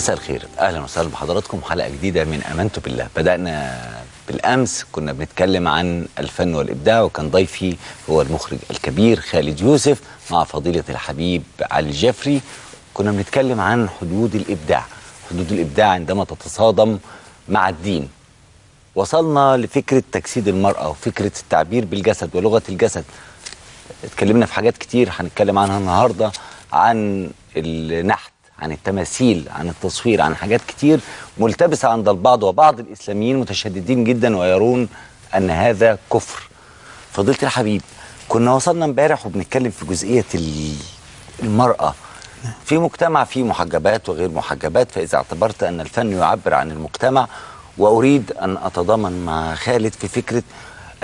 مساء الخير. أهلا وسهلا بحضراتكم. حلقة جديدة من امانته بالله. بدأنا بالأمس. كنا بنتكلم عن الفن والإبداع وكان ضيفي هو المخرج الكبير خالد يوسف مع فضيلة الحبيب علي الجفري كنا بنتكلم عن حدود الإبداع. حدود الإبداع عندما تتصادم مع الدين. وصلنا لفكرة تجسيد المرأة وفكرة التعبير بالجسد ولغة الجسد. اتكلمنا في حاجات كتير هنتكلم عنها النهارده عن النحت. عن التماثيل عن التصوير عن حاجات كتير ملتبسة عند البعض وبعض الإسلاميين متشددين جدا ويرون أن هذا كفر. فضيلة الحبيب كنا وصلنا امبارح وبنتكلم في جزئية المرأة. في مجتمع فيه محجبات وغير محجبات فإذا اعتبرت أن الفن يعبر عن المجتمع وأريد أن أتضامن مع خالد في فكرة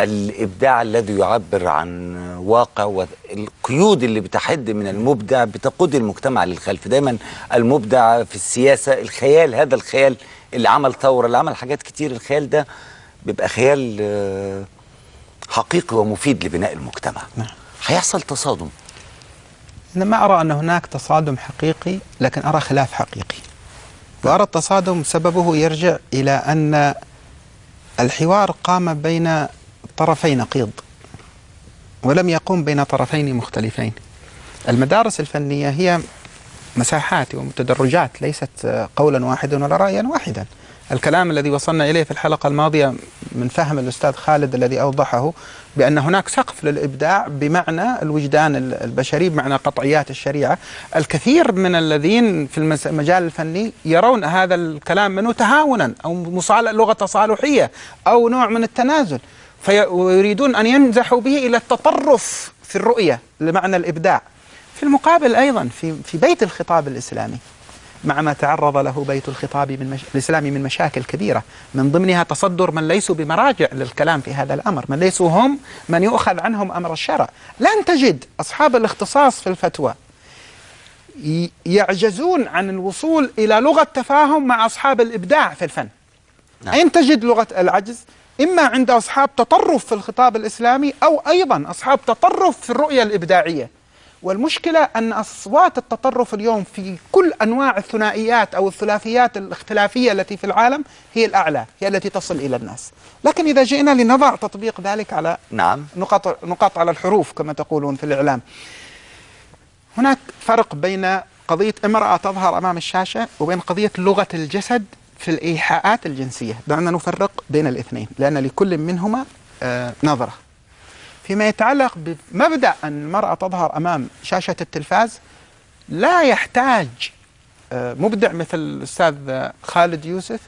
الإبداع الذي يعبر عن واقع والقيود اللي بتحد من المبدع بتقود المجتمع للخلف. دايما المبدع في السياسة الخيال هذا الخيال اللي عمل ثورة اللي عمل حاجات كتير الخيال ده بيبقى خيال حقيقي ومفيد لبناء المجتمع. نعم. هيحصل تصادم. أنا ما أرى أن هناك تصادم حقيقي لكن أرى خلاف حقيقي. وأرى التصادم سببه يرجع إلى أن الحوار قام بين طرفي نقيض ولم يقوم بين طرفين مختلفين. المدارس الفنية هي مساحات ومتدرجات ليست قولا واحدا ولا رأيا واحدا. الكلام الذي وصلنا إليه في الحلقة الماضية من فهم الأستاذ خالد الذي أوضحه بأن هناك سقف للإبداع بمعنى الوجدان البشري بمعنى قطعيات الشريعة. الكثير من الذين في المجال الفني يرون هذا الكلام منه تهاونا أو لغة تصالحية أو نوع من التنازل. ويريدون أن ينزحوا به إلى التطرف في الرؤية لمعنى الإبداع في المقابل أيضا في, في بيت الخطاب الإسلامي مع ما تعرض له بيت الخطاب من مش... الإسلامي من مشاكل كبيرة من ضمنها تصدر من ليسوا بمراجع للكلام في هذا الأمر من ليسوا هم من يؤخذ عنهم أمر الشرع لن تجد أصحاب الاختصاص في الفتوى يعجزون عن الوصول إلى لغة تفاهم مع أصحاب الإبداع في الفن نعم. أين تجد لغة العجز؟ إما عند أصحاب تطرف في الخطاب الإسلامي أو أيضا أصحاب تطرف في الرؤية الإبداعية. والمشكلة أن أصوات التطرف اليوم في كل أنواع الثنائيات أو الثلاثيات الاختلافية التي في العالم هي الأعلى هي التي تصل إلى الناس. لكن إذا جئنا لنضع تطبيق ذلك على نعم. نقاط, نقاط على الحروف كما تقولون في الإعلام. هناك فرق بين قضية امرأة تظهر أمام الشاشة وبين قضية لغة الجسد في الإيحاءات الجنسية. دعنا نفرق بين الاثنين لأن لكل منهما آه نظرة. فيما يتعلق بمبدأ أن المرأة تظهر أمام شاشة التلفاز لا يحتاج آه مبدع مثل الأستاذ خالد يوسف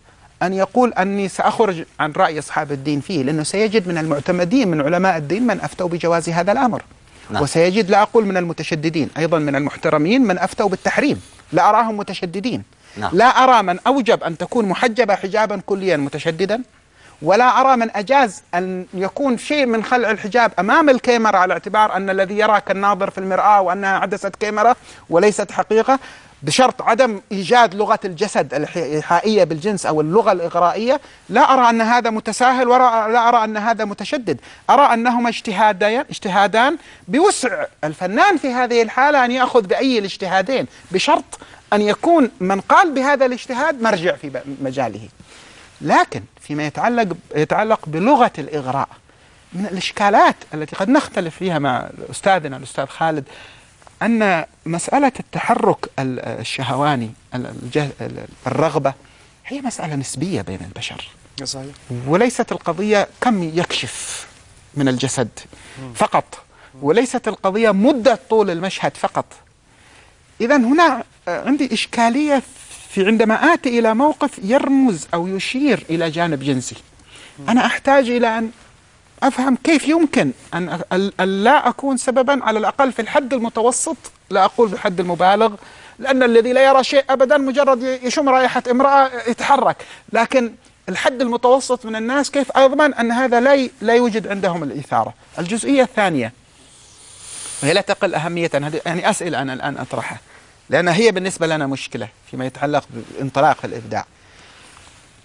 أن يقول أني سأخرج عن رأي أصحاب الدين فيه لأنه سيجد من المعتمدين من علماء الدين من أفتوا بجواز هذا الأمر. نعم. وسيجد لا أقول من المتشددين أيضا من المحترمين من أفتوا بالتحريم لا أراهم متشددين. نعم. لا أرى من أوجب أن تكون محجبة حجابا كليا متشددا ولا أرى من أجاز أن يكون شيء من خلع الحجاب أمام الكاميرا على اعتبار أن الذي يرى كالناظر في المرآة وأنها عدسة كاميرا وليست حقيقة بشرط عدم إيجاد لغة الجسد الإيحائية بالجنس أو اللغة الإغرائية لا أرى أن هذا متساهل ولا أرى أن هذا متشدد. أرى أنهما اجتهادان اجتهادان بوسع. الفنان في هذه الحالة أن يأخذ بأي الاجتهادين بشرط أن يكون من قال بهذا الاجتهاد مرجع في مجاله. لكن فيما يتعلق يتعلق بلغة الإغراء. من الإشكالات التي قد نختلف فيها مع أستاذنا الأستاذ خالد أن مسألة التحرك الشهواني الرغبة هي مسألة نسبية بين البشر. صحيح. وليست القضية كم يكشف من الجسد فقط وليست القضية مدة طول المشهد فقط. إذا هنا عندي إشكالية في عندما آتي إلى موقف يرمز أو يشير إلى جانب جنسي. أنا أحتاج إلى أن أفهم كيف يمكن أن لا أكون سببا على الأقل في الحد المتوسط لا أقول بالحد المبالغ لأن الذي لا يرى شيء أبدا مجرد يشم رائحة امرأة يتحرك. لكن الحد المتوسط من الناس كيف أضمن أن هذا لا لا يوجد عندهم الإثارة؟ الجزئية الثانية وهي لا تقل أهمية يعني أسئلة أنا الآن أطرحها. لأن هي بالنسبة لنا مشكلة فيما يتعلق بانطلاق الإبداع.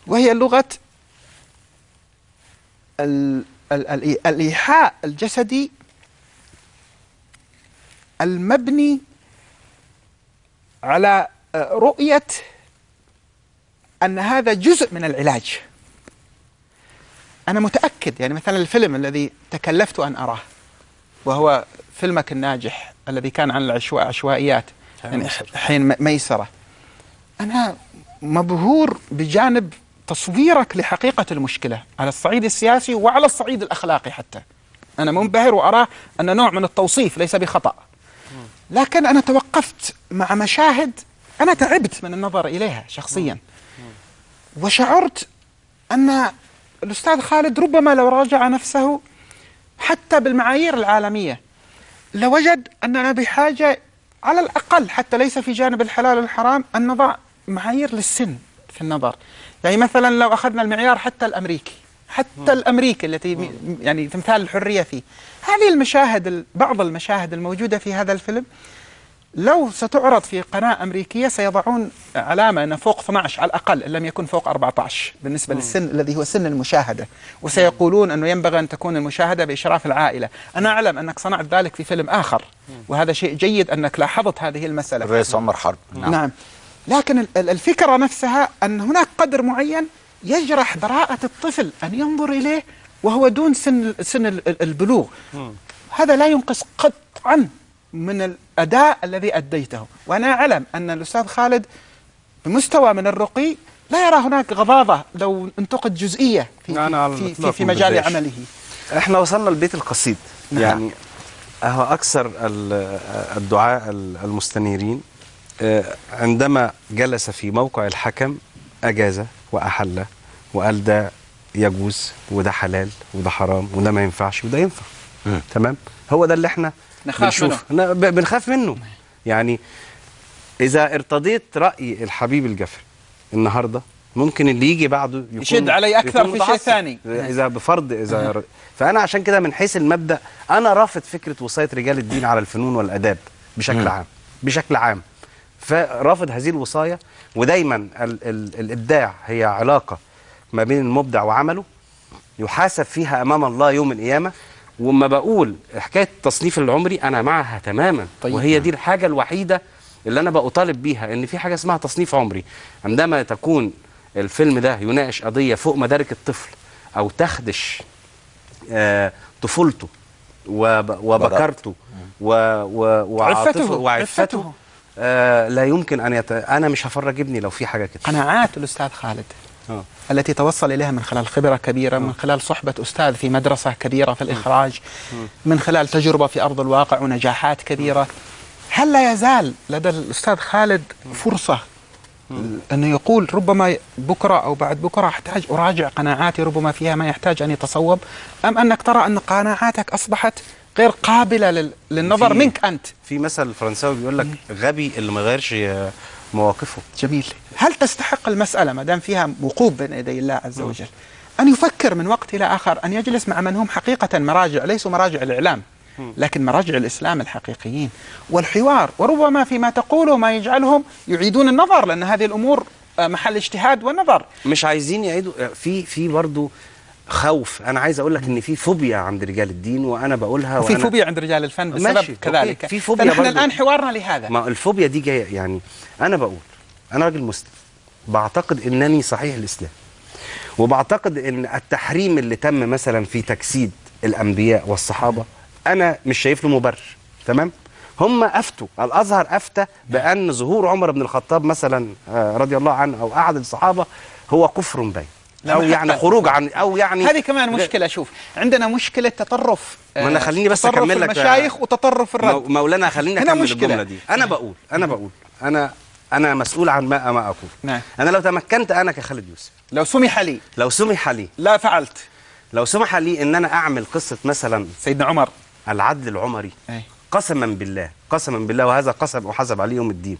وهي لغة الإيحاء الجسدي المبني على رؤية أن هذا جزء من العلاج. أنا متأكد يعني مثلا الفيلم الذي تكلفت أن أراه وهو فيلمك الناجح الذي كان عن العشواء عشوائيات يعني حين ميسرة. أنا مبهور بجانب تصويرك لحقيقة المشكلة على الصعيد السياسي وعلى الصعيد الأخلاقي حتى. أنا منبهر وأراه أن نوع من التوصيف ليس بخطأ. لكن أنا توقفت مع مشاهد أنا تعبت من النظر إليها شخصيا. وشعرت أن الأستاذ خالد ربما لو راجع نفسه حتى بالمعايير العالمية لوجد أننا بحاجة على الأقل حتى ليس في جانب الحلال والحرام أن نضع معايير للسن في النظر. يعني مثلا لو أخذنا المعيار حتى الأمريكي حتى الأمريكي التي يعني تمثال الحرية فيه. هذه المشاهد ال- بعض المشاهد الموجودة في هذا الفيلم. لو ستعرض في قناة أمريكية سيضعون علامة أن فوق 12 على الأقل إن لم يكن فوق 14 بالنسبة للسن الذي هو سن المشاهدة. وسيقولون أنه ينبغي أن تكون المشاهدة بإشراف العائلة. أنا أعلم أنك صنعت ذلك في فيلم آخر وهذا شيء جيد أنك لاحظت هذه المسألة. الرئيس عمر حرب. نعم. نعم. لكن ال- ال- الفكرة نفسها أن هناك قدر معين يجرح براءة الطفل أن ينظر إليه وهو دون سن سن ال- ال- البلوغ. هذا لا ينقص قطعا من الأداء الذي أديته وأنا أعلم أن الأستاذ خالد بمستوى من الرقي لا يرى هناك غضاضة لو انتقد جزئية في, في, في, في ما مجال بداش. عمله إحنا وصلنا لبيت القصيد نعم. يعني هو أكثر ال- الدعاء ال- المستنيرين آه، عندما جلس في موقع الحكم أجاز وأحل وقال ده يجوز وده حلال وده حرام وده ما ينفعش وده ينفع مم. تمام هو ده اللي إحنا نخاف بنشوف ن- ب- بنخاف منه يعني إذا ارتضيت رأي الحبيب الجفري النهارده ممكن اللي يجي بعده يكون يشد علي أكثر يكون في شيء. ثاني. إذا بفرض إذا فأنا عشان كده من حيث المبدأ أنا رافض فكرة وصاية رجال الدين على الفنون والأداب بشكل. عام بشكل عام فرافض هذه الوصاية ودايما ال ال الإبداع هي علاقة ما بين المبدع وعمله يحاسب فيها أمام الله يوم القيامة وما بقول حكاية التصنيف العمري أنا معها تماما طيب. وهي دي الحاجة الوحيدة اللي أنا بطالب بيها إن في حاجة اسمها تصنيف عمري عندما تكون الفيلم ده يناقش قضية فوق مدارك الطفل أو تخدش آه طفولته وب- وبكرته. وعفته عفته. آه لا يمكن أن يت... أنا مش هفرج ابني لو في حاجة كده قناعات الأستاذ خالد آه. التي توصل إليها من خلال خبرة كبيرة من خلال صحبة أستاذ في مدرسة كبيرة في الإخراج من خلال تجربة في أرض الواقع ونجاحات كبيرة. هل لا يزال لدى الأستاذ خالد فرصة أنه يقول ربما بكرة أو بعد بكرة أحتاج أراجع قناعاتي ربما فيها ما يحتاج أن يتصوب أم أنك ترى أن قناعاتك أصبحت غير قابلة لل- للنظر منك أنت؟ في مثل فرنساوي بيقول لك غبي اللي ما غيرش آه، مواقفه. جميل. هل تستحق المسألة ما دام فيها وقوف بين يدي الله عز وجل أن يفكر من وقت إلى آخر أن يجلس مع من هم حقيقة مراجع ليسوا مراجع الإعلام لكن مراجع الإسلام الحقيقيين. والحوار وربما فيما تقوله ما يجعلهم يعيدون النظر لأن هذه الأمور آه، محل اجتهاد ونظر مش عايزين يعيدوا في في برضه خوف. أنا عايز أقول لك إن في فوبيا عند رجال الدين وأنا بقولها وفي وأنا- فوبيا عند رجال الفن بسبب ماشي، كذلك. في فوبيا برضو. الآن حوارنا لهذا. ما الفوبيا دي جاية يعني أنا بقول أنا راجل مسلم بعتقد إنني صحيح الإسلام وبعتقد إن التحريم اللي تم مثلا في تجسيد الأنبياء والصحابة أنا مش شايف له مبرر تمام؟ هم أفتوا الأزهر أفتى بأن ظهور عمر بن الخطاب مثلا آه، رضي الله عنه أو أحد الصحابة هو كفر بين. أو. يعني خروج عن أو يعني هذه كمان مشكلة شوف عندنا مشكلة تطرف ما أنا آه، خليني بس تطرف أكمل لك، المشايخ وتطرف الرد. مو- مولانا خليني أكمل. الجملة دي. أنا بقول أنا بقول أنا أنا مسؤول عن ما ما أقول. نعم. أنا لو تمكنت أنا كخالد يوسف. لو سمح لي. لو سمح لي. لا فعلت. لو سمح لي إن أنا أعمل قصة مثلا سيدنا عمر. العدل العمري. أي. قسما بالله قسما بالله وهذا قسم أحاسب عليه يوم الدين.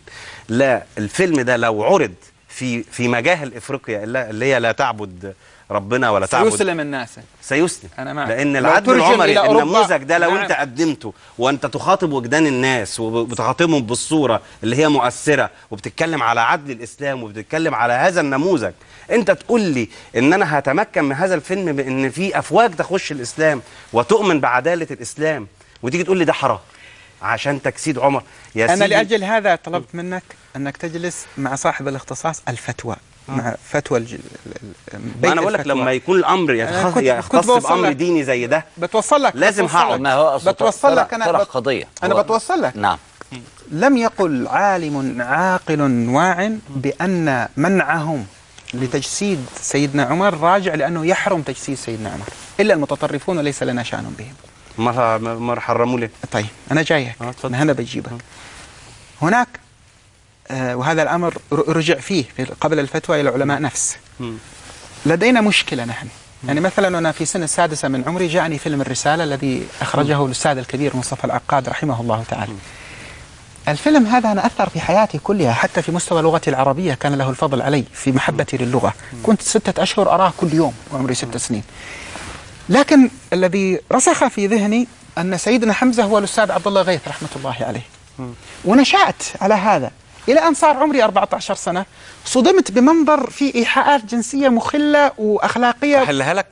لا الفيلم ده لو عرض في في مجاهل إفريقيا اللي هي لا تعبد ربنا ولا تعبد سيسلم الناس. سيسلم. أنا معك. لأن العدل العمري النموذج ده لو نعم. أنت قدمته وأنت تخاطب وجدان الناس وبتخاطبهم بالصورة اللي هي مؤثرة وبتتكلم على عدل الإسلام وبتتكلم على هذا النموذج أنت تقول لي إن أنا هتمكن من هذا الفيلم بإن في أفواج تخش الإسلام وتؤمن بعدالة الإسلام؟ وتيجي تقول لي ده حرام. عشان تجسيد عمر. يا أنا سيدي. لأجل هذا طلبت منك أنك تجلس مع صاحب الاختصاص الفتوى مع فتوى الج... بيت أنا بقول لك. لما يكون الأمر كنت- كنت يختص بأمر. ديني زي ده بتوصل لك لازم هقعد. بتوصل لك أنا بت- قضية. أنا هو- بتوصل لك نعم. لم يقل عالم عاقل واع بأن منعهم لتجسيد سيدنا عمر راجع لأنه يحرم تجسيد سيدنا عمر إلا المتطرفون وليس لنا شأن بهم. ما ما حرموا ليه طيب أنا جايك آه،. أنا بجيبك. هناك آه وهذا الأمر ر- رجع فيه في قبل الفتوى إلى علماء نفس. مم. لدينا مشكلة نحن. يعني مثلا أنا في سنة السادسة من عمري جاءني فيلم الرسالة الذي أخرجه الأستاذ الكبير مصطفى العقاد رحمه الله تعالى. الفيلم هذا أنا أثر في حياتي كلها حتى في مستوى لغتي العربية كان له الفضل علي في محبتي للغة. كنت ستة أشهر أراه كل يوم وعمري ست سنين. لكن الذي رسخ في ذهني أن سيدنا حمزة هو الأستاذ عبد الله غيث رحمة الله عليه. ونشأت على هذا. إلى أن صار عمري 14 سنة صدمت بمنظر فيه إيحاءات جنسية مخلة وأخلاقية. أحلها لك؟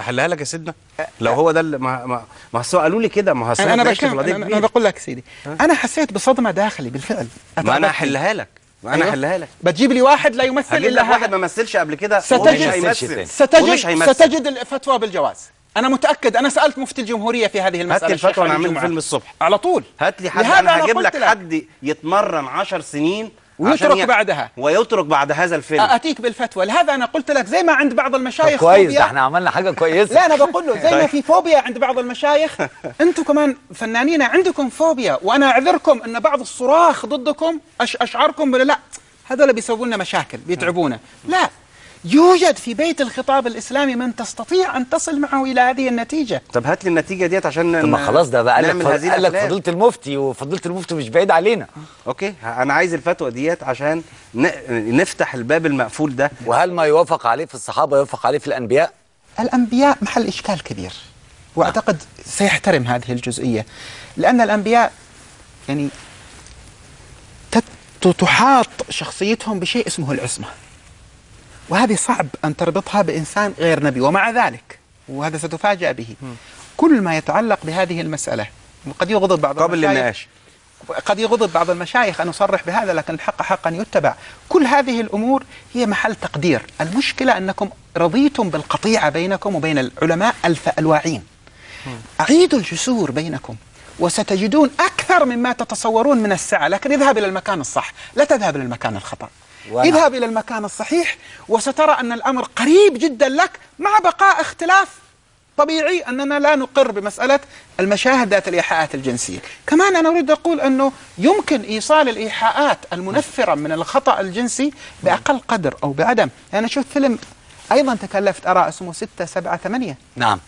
أحلها لك يا سيدنا؟ لو هو ده اللي- ما ما قالوا لي كده ما أنا, أنا, في أنا. أنا بقول لك سيدي أنا حسيت بصدمة داخلي بالفعل. ما أنا أتعبتني. أحلها لك. أنا. احلها لك بتجيب لي واحد لا يمثل إلا لك واحد هذا. ما مثلش قبل كده ستجد- ومش هيمثل. ستجد ستجد الفتوى بالجواز. أنا متأكد أنا سألت مفتي الجمهورية في هذه هات المسألة لي الفتوى نعمل الجمعة. فيلم الصبح. على طول. هات لي حد لهذا أنا هجيب لك حد يتمرن 10 سنين ويترك ي- بعدها. ويترك بعد هذا الفيلم. أتيك بالفتوى. لهذا أنا قلت لك زي ما عند بعض المشايخ كويس فوبيا- ده إحنا عملنا حاجة كويسة. لا أنا بقول له زي ما طيب. في فوبيا عند بعض المشايخ. أنتم كمان فنانين عندكم فوبيا. وأنا أعذركم إن بعض الصراخ ضدكم أش أشعركم بلا لا هذول بيسووا لنا مشاكل بيتعبونا. لا. يوجد في بيت الخطاب الإسلامي من تستطيع أن تصل معه إلى هذه النتيجة. طب هات لي النتيجة ديت عشان طب ما خلاص ده بقى قال لك نعمل فض- هذه قال لك. فضيلة المفتي وفضيلة المفتي مش بعيد علينا. أوكي أنا عايز الفتوى ديت عشان ن... نفتح الباب المقفول ده. وهل ما يوافق عليه في الصحابة يوافق عليه في الأنبياء؟ الأنبياء محل إشكال كبير وأعتقد سيحترم هذه الجزئية لأن الأنبياء يعني تحاط شخصيتهم بشيء اسمه العصمة. وهذه صعب أن تربطها بإنسان غير نبي ومع ذلك وهذا ستفاجأ به. كل ما يتعلق بهذه المسألة وقد يغضب بعض قابل المشايخ. للنقاش قد يغضب بعض المشايخ أن أصرح بهذا لكن الحق حقا يتبع. كل هذه الأمور هي محل تقدير. المشكلة أنكم رضيتم بالقطيعة بينكم وبين العلماء ألف ألواعين. أعيدوا الجسور بينكم وستجدون أكثر مما تتصورون من السعة لكن اذهب إلى المكان الصح لا تذهب إلى المكان الخطأ. اذهب إلى المكان الصحيح وسترى أن الأمر قريب جدا لك مع بقاء اختلاف طبيعي أننا لا نقر بمسألة المشاهد ذات الإيحاءات الجنسية. كمان أنا أريد أقول أنه يمكن إيصال الإيحاءات المنفرة من الخطأ الجنسي بأقل قدر أو بعدم. أنا شفت فيلم أيضا تكلفت أرى اسمه ستة سبعة ثمانية. نعم.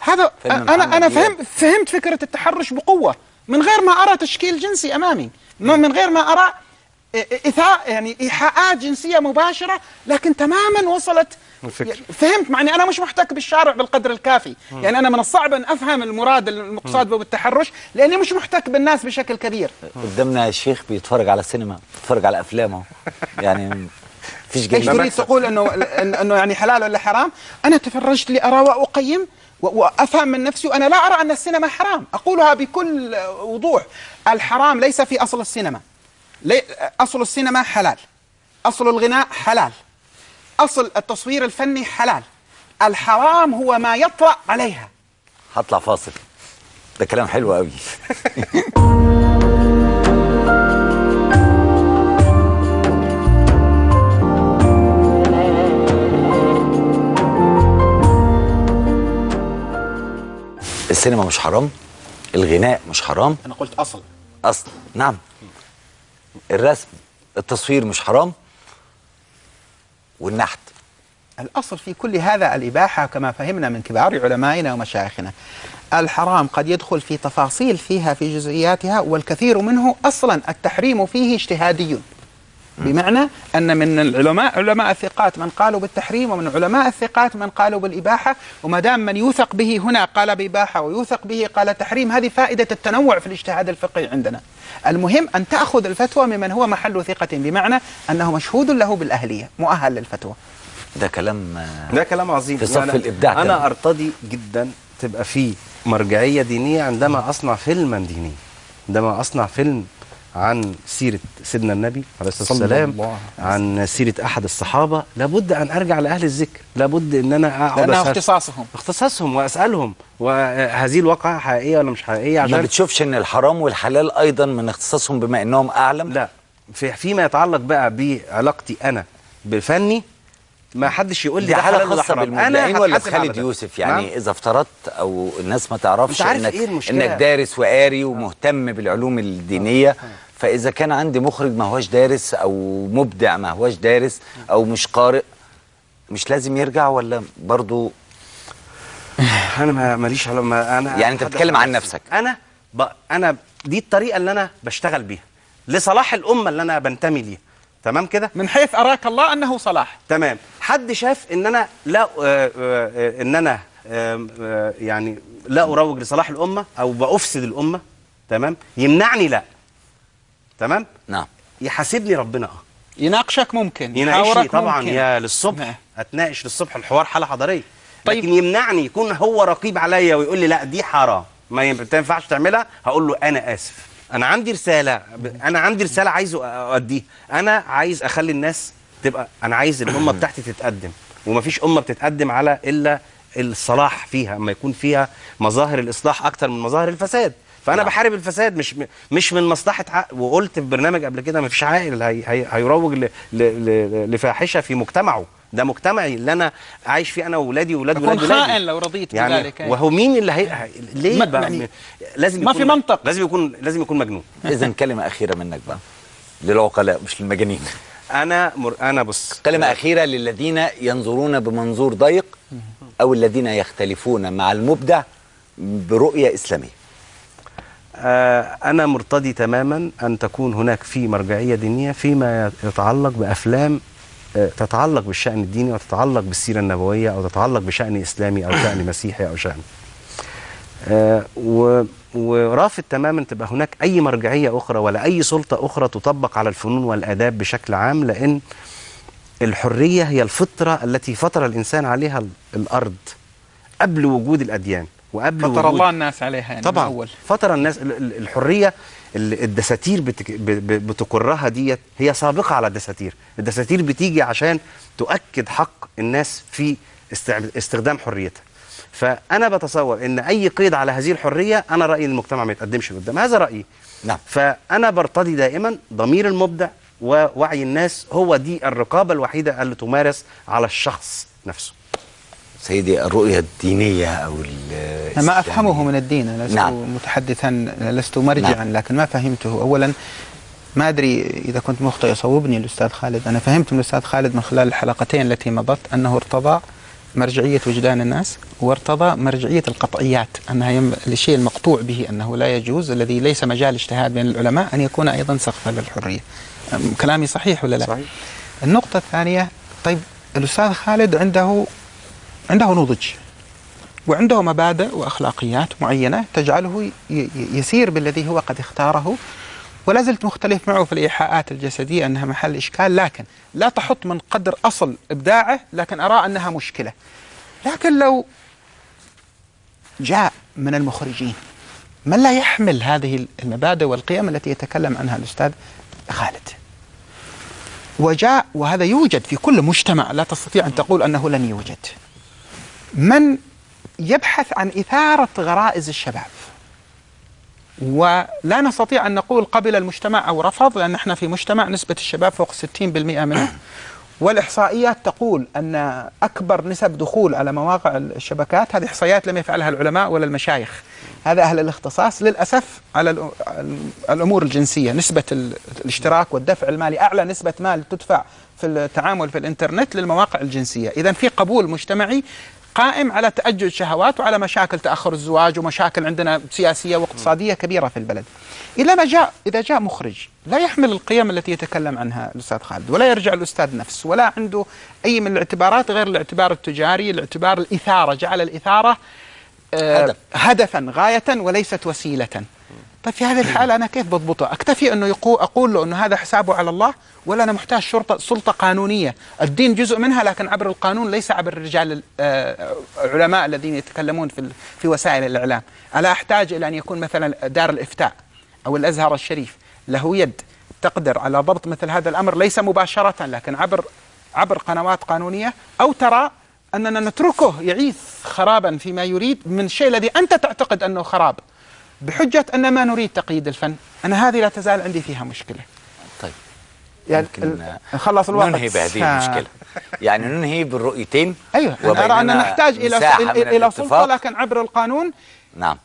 هذا محمد أنا دياب. فهمت فهمت فكرة التحرش بقوة. من غير ما أرى تشكيل جنسي أمامي. ما- من غير ما أرى إثاء يعني إيحاءات جنسية مباشرة لكن تماما وصلت. الفكر. فهمت معني أنا مش محتك بالشارع بالقدر الكافي. يعني أنا من الصعب أن أفهم المراد المقصود به بالتحرش لأني مش محتك بالناس بشكل كبير. قدامنا شيخ بيتفرج على السينما بيتفرج على افلام اهو يعني مفيش إيش تريد تقول؟ انه إنه يعني حلال ولا حرام؟ أنا تفرجت لارى واقيم وأفهم من نفسي وأنا لا أرى أن السينما حرام، أقولها بكل وضوح، الحرام ليس في أصل السينما. أصل السينما حلال. أصل الغناء حلال. أصل التصوير الفني حلال. الحرام هو ما يطرأ عليها. هطلع فاصل ده كلام حلو قوي السينما مش حرام الغناء مش حرام أنا قلت أصل. أصلا نعم الرسم التصوير مش حرام والنحت. الأصل في كل هذا الإباحة كما فهمنا من كبار علمائنا ومشايخنا. الحرام قد يدخل في تفاصيل فيها في جزئياتها والكثير منه أصلا التحريم فيه اجتهادي. بمعنى أن من العلماء علماء الثقات من قالوا بالتحريم ومن علماء الثقات من قالوا بالإباحة وما دام من يوثق به هنا قال بإباحة ويوثق به قال تحريم هذه فائدة التنوع في الاجتهاد الفقهي عندنا. المهم أن تأخذ الفتوى ممن هو محل ثقة بمعنى أنه مشهود له بالأهلية مؤهل للفتوى. ده كلام ده كلام عظيم. في صف أنا- الإبداع كمان. أنا أرتضي جدا تبقى في مرجعية دينية عندما أصنع فيلما دينيا عندما أصنع فيلم عن سيرة سيدنا النبي عليه الصلاة صلى والسلام عن سيرة أحد الصحابة لابد أن أرجع لأهل الذكر لابد إن أنا أقعد لأنها أسأل- اختصاصهم اختصاصهم وأسألهم وهذه الواقعة حقيقية ولا مش حقيقية ما عشان بتشوفش إن الحرام والحلال أيضا من اختصاصهم بما إنهم أعلم لا في فيما يتعلق بقى بعلاقتي أنا بفني ما حدش يقول لي ده حالة خاصة. بالمبدعين ولا ده. يوسف يعني نعم؟ إذا افترضت أو الناس ما تعرفش إنك إيه المشكلة؟ إنك دارس وقاري ومهتم بالعلوم الدينية فإذا كان عندي مخرج ما هوش دارس أو مبدع ما هوش دارس أو مش قارئ مش لازم يرجع ولا برضو؟ أنا ما- ماليش على ما أنا يعني أنت حد بتتكلم عن. نفسك. أنا ب... أنا دي الطريقة اللي أنا بشتغل بيها لصلاح الأمة اللي أنا بنتمي ليها. تمام كده؟ من حيث أراك الله أنه صلاح. تمام. حد شاف إن أنا لا آه، آه، آه، إن أنا آه، يعني لا اروج لصلاح الأمة أو بأفسد الأمة تمام؟ يمنعني لا. تمام؟ نعم. يحاسبني ربنا آه. يناقشك ممكن يناقشني طبعا ممكن. يا للصبح. نعم. أتناقش للصبح الحوار حالة حضارية. طيب. لكن يمنعني يكون هو رقيب عليا ويقول لي لا دي حرام. ما ينفع- ما ينفعش تعملها هقول له أنا آسف. أنا عندي رسالة أنا عندي رسالة عايز أوديها. أنا عايز أخلي الناس تبقى أنا عايز الأمة بتاعتي تتقدم. ومفيش أمة بتتقدم على إلا الصلاح فيها. أما يكون فيها مظاهر الإصلاح أكتر من مظاهر الفساد. فأنا نعم. بحارب الفساد مش مش من مصلحة عقل وقلت في برنامج قبل كده مفيش عاقل هي هي هيروج ل- ل- ل- لفاحشة في مجتمعه. ده مجتمعي اللي أنا عايش فيه أنا واولادي واولاد ولاد ولادي. خائن لو رضيت يعني بذلك. وهو مين اللي هي ليه ما- بقى؟ يعني لازم ما في منطق. لازم يكون لازم يكون مجنون. اذا كلمة أخيرة منك بقى للعقلاء مش للمجانين. أنا مر... أنا بص. كلمة أخيرة للذين ينظرون بمنظور ضيق أو الذين يختلفون مع المبدع برؤية إسلامية. أنا مرتضي تماما أن تكون هناك في مرجعية دينية فيما يتعلق بأفلام آه، تتعلق بالشأن الديني وتتعلق بالسيرة النبوية أو تتعلق بشأن إسلامي أو شأن مسيحي أو شأن. آه، ورافض تماما تبقى هناك أي مرجعية أخرى ولا أي سلطة أخرى تطبق على الفنون والآداب بشكل عام لأن الحرية هي الفطرة التي فطر الإنسان عليها ال- الأرض قبل وجود الأديان. وقبل فطر وجود. الله الناس عليها يعني طبعا. اول فطر الناس ال- ال- الحرية ال- الدساتير بتك... بتقرها ديت هي سابقة على الدساتير. الدساتير بتيجي عشان تؤكد حق الناس في استع- استخدام حريتها. فأنا بتصور إن أي قيد على هذه الحرية أنا رأيي المجتمع ما يتقدمش لقدام. هذا رأيي. نعم. فأنا برتضي دائما ضمير المبدع ووعي الناس هو دي الرقابة الوحيدة اللي تمارس على الشخص نفسه. سيدي الرؤية الدينية أو أنا ما أفهمه من الدين أنا لست نعم. متحدثا لست مرجعا نعم. لكن ما فهمته اولا ما أدري إذا كنت مخطئ يصوبني الأستاذ خالد أنا فهمت من الأستاذ خالد من خلال الحلقتين التي مضت أنه ارتضى مرجعية وجدان الناس وارتضى مرجعية القطعيات أنها يم... الشيء المقطوع به أنه لا يجوز الذي ليس مجال اجتهاد بين العلماء أن يكون أيضا سقفا للحرية أم- كلامي صحيح ولا لا؟ صحيح. النقطة الثانية طيب الأستاذ خالد عنده عنده نضج وعنده مبادئ وأخلاقيات معينة تجعله يسير بالذي هو قد اختاره ولا زلت مختلف معه في الإيحاءات الجسدية أنها محل إشكال لكن لا تحط من قدر أصل إبداعه لكن أرى أنها مشكلة. لكن لو جاء من المخرجين من لا يحمل هذه المبادئ والقيم التي يتكلم عنها الأستاذ خالد. وجاء وهذا يوجد في كل مجتمع لا تستطيع أن تقول أنه لن يوجد. من يبحث عن إثارة غرائز الشباب. ولا نستطيع أن نقول قبل المجتمع أو رفض لأن إحنا في مجتمع نسبة الشباب فوق 60% منه والإحصائيات تقول أن أكبر نسب دخول على مواقع الشبكات هذه إحصائيات لم يفعلها العلماء ولا المشايخ. هذا أهل الاختصاص. للأسف على الأ- الأمور الجنسية نسبة ال- الاشتراك والدفع المالي أعلى نسبة مال تدفع في التعامل في الإنترنت للمواقع الجنسية. إذا في قبول مجتمعي قائم على تأجج الشهوات وعلى مشاكل تأخر الزواج ومشاكل عندنا سياسية واقتصادية كبيرة في البلد إذا ما جاء إذا جاء مخرج لا يحمل القيم التي يتكلم عنها الأستاذ خالد ولا يرجع الأستاذ نفس ولا عنده أي من الاعتبارات غير الاعتبار التجاري الاعتبار الإثارة جعل الإثارة آه، هدف. هدفا غاية وليست وسيلة طيب في هذه الحالة أنا كيف بضبطه أكتفي أنه يقول أقول له أنه هذا حسابه على الله ولا أنا محتاج شرطة سلطة قانونية. الدين جزء منها لكن عبر القانون ليس عبر الرجال آه، العلماء الذين يتكلمون في في وسائل الإعلام. ألا أحتاج إلى أن يكون مثلا دار الإفتاء أو الأزهر الشريف؟ له يد تقدر على ضبط مثل هذا الأمر ليس مباشرة لكن عبر عبر قنوات قانونية. أو ترى أننا نتركه يعيث خرابا فيما يريد من الشيء الذي أنت تعتقد أنه خراب. بحجة أن ما نريد تقييد الفن، أنا هذه لا تزال عندي فيها مشكلة. طيب يعني نخلص الوقت ننهي بهذه المشكلة يعني ننهي بالرؤيتين أنا أرى أن وبيننا نحتاج إلى سلطه الاتفاق. لكن عبر القانون نعم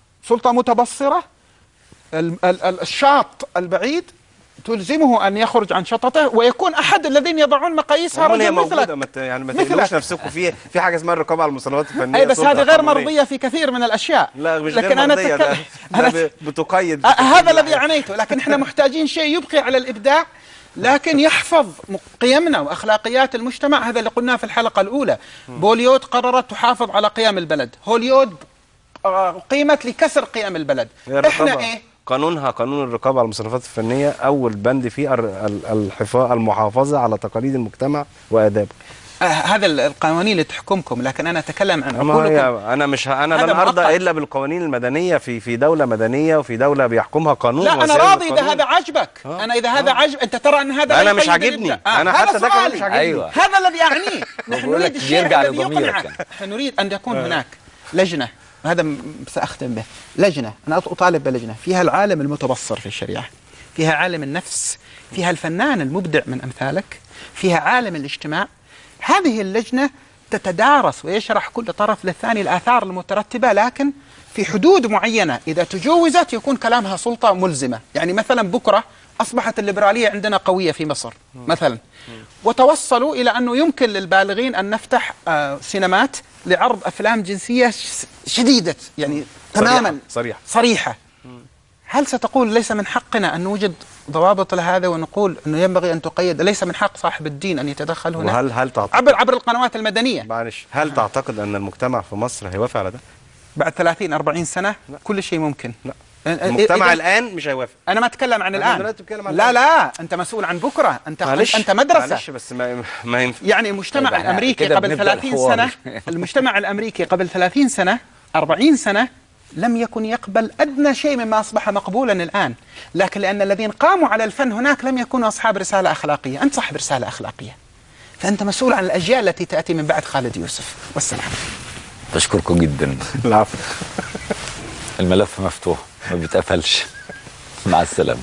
ال- ال- الشاط البعيد تلزمه أن يخرج عن شطته ويكون أحد الذين يضعون مقاييسها رجل مثلك. ت- يعني ما. تقلوش نفسكم. في في حاجة اسمها الرقابة على المصنفات الفنية أي بس هذه غير. مرضية في كثير من الأشياء. لا مش لكن غير أنا ده, أنا- ده ب- بتقيد آه، هذا الذي عنيته لكن إحنا محتاجين شيء يبقي على الإبداع لكن يحفظ قيمنا وأخلاقيات المجتمع. هذا اللي قلناه في الحلقة الأولى. بوليود قررت تحافظ على قيم البلد. هوليود آه، قيمت لكسر قيم البلد. إحنا إيه؟ قانونها قانون الرقابة على المصنفات الفنية أول بند فيه الحفاظ المحافظة على تقاليد المجتمع وآدابه آه، هذا ال- القوانين اللي تحكمكم لكن أنا أتكلم عن عقولكم أنا مش ه- أنا لن ارضى. إلا بالقوانين المدنية في في دولة مدنية وفي دولة بيحكمها قانون لا أنا راضي إذا. هذا عاجبك آه. أنا إذا هذا عجب أنت ترى أن هذا لا مش عاجبني. هذا حتى ده كمان. مش عاجبني. أيوة. هذا الذي اعنيه نحن نريد الشيء الذي يقنعك. نحن نريد أن يكون هناك لجنة وهذا م- سأختم به. لجنة أنا أطالب بلجنة. فيها العالم المتبصر في الشريعة. فيها عالم النفس. فيها الفنان المبدع من أمثالك. فيها عالم الاجتماع. هذه اللجنة تتدارس ويشرح كل طرف للثاني الآثار المترتبة لكن في حدود معينة إذا تجوزت يكون كلامها سلطة ملزمة. يعني مثلا بكرة أصبحت الليبرالية عندنا قوية في مصر مثلا. وتوصلوا إلى أنه يمكن للبالغين أن نفتح آه، سينمات لعرض أفلام جنسية ش- شديدة يعني تماما. صريحة. صريحة. هل ستقول ليس من حقنا أن نوجد ضوابط لهذا ونقول أنه ينبغي أن تقيد؟ ليس من حق صاحب الدين أن يتدخل هنا وهل هل تعتقد عبر عبر القنوات المدنية. معلش هل تعتقد أن المجتمع في مصر هيوافق على ده؟ بعد 30 40 سنة كل شيء ممكن. لا. أ- أ- المجتمع إذا- الآن مش هيوافق. أنا ما أتكلم عن أنا الآن. دلوقتي بتكلم عن لا الآن. لا أنت مسؤول عن بكرة. أنت معلش أنت مدرسة. معلش بس ما ما ينفع يعني المجتمع طيب، إحنا الامريكي قبل بنبدأ 30 الحوار. سنه المجتمع الأمريكي قبل 30 سنة 40 سنة لم يكن يقبل أدنى شيء مما أصبح مقبولا الآن، لكن لأن الذين قاموا على الفن هناك لم يكونوا أصحاب رسالة أخلاقية، أنت صاحب رسالة أخلاقية. فأنت مسؤول عن الأجيال التي تأتي من بعد خالد يوسف، والسلام. بشكركم جدا. العفو. الملف مفتوح. ما بيتقفلش. مع السلامة.